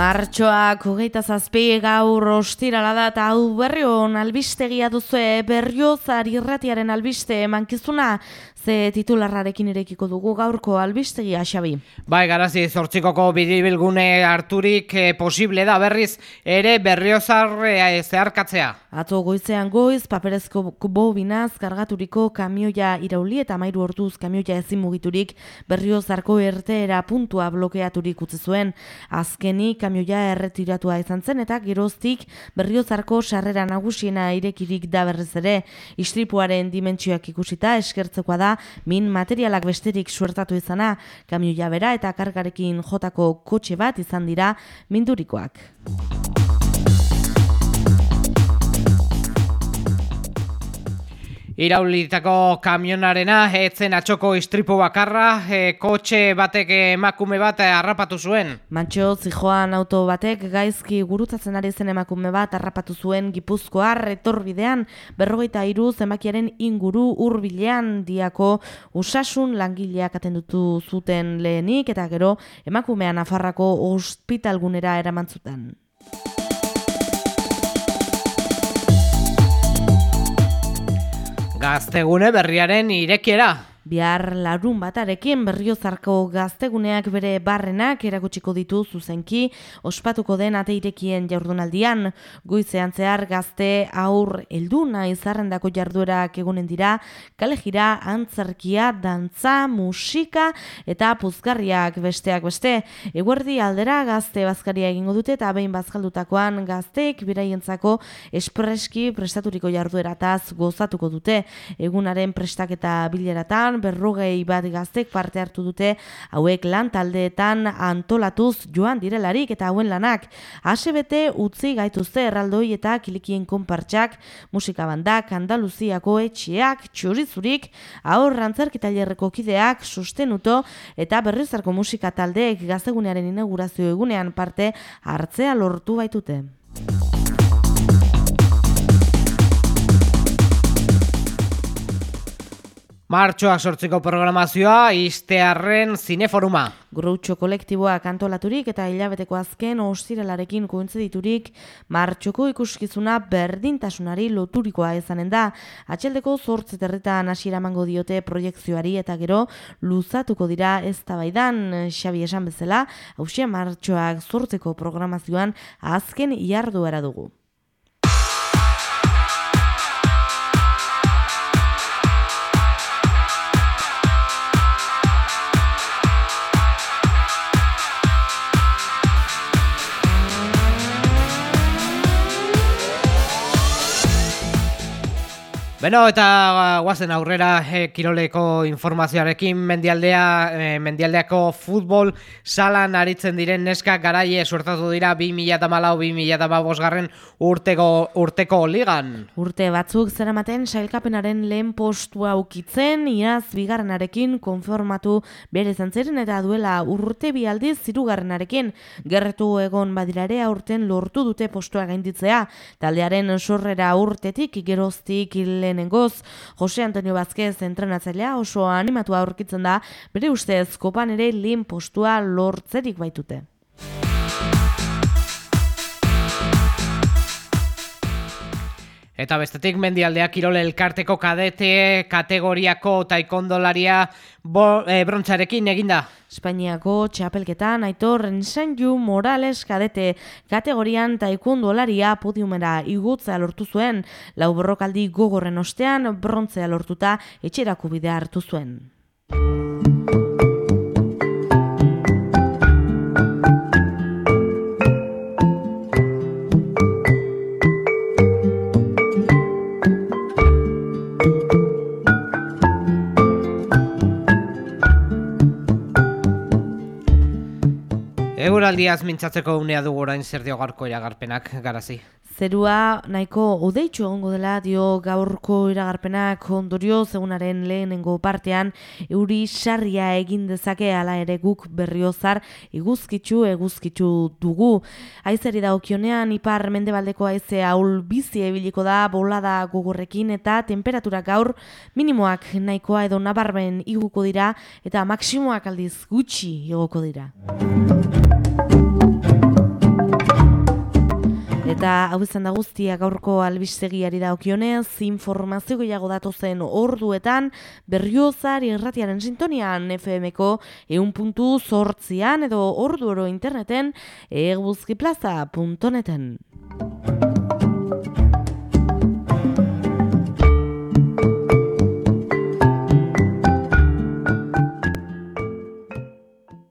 Martxoak hogeita zazpi gaur ostirala da eta hau berrion albistegia duzue berriozar irratiaren albiste mankizuna ze titularrarekin irekiko dugu gaurko albistegia xabi. Bai, garazi, zortzikoko biribilgune harturik eh, posible da berriz ere berriozar eh, zeharkatzea. Ato goizean goiz, paperezko bobinaz kargaturiko kamioia irauli eta mairu hortuz kamioia ezin mugiturik berriozarko erteera puntua blokeaturik utzi zuen. Azkenik kamioia erretiratua izan zen eta geroztik berriozarko sarrera nagusiena irekirik da berriz ere. Istripuaren dimentsioak ikusita eskertzekoa da min materialak besterik suertatu izana, kamioia bera eta kargarekin jotako kotxe bat izan dira mindurikoak. Iraulitako kamionarena etzen atxoko istripu bakarra, e, kotxe batek emakume bat harrapatu zuen. Mantxo, zijoan auto batek gaizki gurutatzen ari zen emakume bat harrapatu zuen gipuzkoar etorbidean berrogeita iru zenbakiaren inguru hurbilean diako usasun langileak atendutu zuten lehenik eta gero emakumean afarrako ospitalgunera eramantzuten. Gaztegune berriaren irekiera. Bihar larun batarekin berriozarko gazteguneak bere barrenak erakutsiko ditu zuzenki ospatuko den ateirekien jardunaldian. Goizean zehar gazte aur elduna izarrendako jarduerak egunen dira, kalejira, antzerkia, dantza, musika eta puzgarriak besteak beste. Eguerdi aldera gazte bazkaria egingo dute eta behin bazkaldutakoan gazteek biraientzako espreski prestaturiko jarduerataz gozatuko dute. Egunaren prestaketa bileratan berrogei bat gaztek parte hartu dute hauek lan taldeetan antolatuz joan direlarik eta hauen lanak. ASBT utzi gaituzte erraldoi eta kilikien konpartxak, musika bandak, Andaluziako etxeak, txurizurik, aur rantzerkitailerreko kideak, sustenuto eta berrizarko musika taldeek gaztegunearen inaugurazio egunean parte hartzea lortu baitute. Martxoak sortziko programazioa, iztearren zineforuma. Groucho kolektiboa kantolaturik eta hilabeteko azken ostiralarekin diturik martxoko ikuskizuna berdintasunari loturikoa ezanen da. Atxeldeko zortze territan hasiera mango diote proiektzioari eta gero luzatuko dira ez tabaidan Xabi esan bezala, hausia martxoak zortzeko programazioan azken iarduara dugu. Beno, eta uh, guazen aurrera eh, kiroleko informazioarekin mendialdea, eh, mendialdeako futbol salan aritzen diren neska garaie suertatu dira 2008-2008 garren urteko, urteko ligan. Urte batzuk zeramaten sailkapenaren lehen postua ukitzen, iaz bigarrenarekin konformatu bere zantzeren eta duela urte bialdiz zirugarrenarekin gerretu egon badirare aurten lortu dute postua gainditzea. Taldearen sorrera urtetik geroztik lehenengoz, Jose Antonio Bazquez entrenatzailea oso animatua aurkitzen da, bere ustez kopan ere lehen postua lortzerik baitute. Eta bestetik mendialdea kirol elkarteko kadete kategoriako taikondolaria bo, e, brontzarekin eginda. Espainiako txapelketan aitor Nsenju Morales kadete kategorian taikondolaria podiumera igutzea lortu zuen. Lau borrokaldi gogorren ostean brontzea lortuta etxerako bidea hartu zuen. Eguraldiaz mintzatzeko unea dugu orain zer dio gaurko iragarpenak garazi. Zerua nahiko odeitxu egongo dela dio gaurko iragarpenak ondorio zegunaren lehenengo partean euri sarria egin dezake ala ere guk berriozar iguzkitzu eguzkitzu dugu. Aizeri da okionean ipar mendebaldeko aize haul bizi ebiliko da bolada gogorrekin eta temperatura gaur minimoak nahikoa edo nabarben iguko dira eta maksimoak aldiz gutxi igoko dira. Eta hau izan da guztia gaurko albistegiari da okionez, informazio gehiago datu zen orduetan, berriozar irratiaren sintonian FM-ko eun puntu sortzian edo ordu oro interneten eguzkiplaza.neten.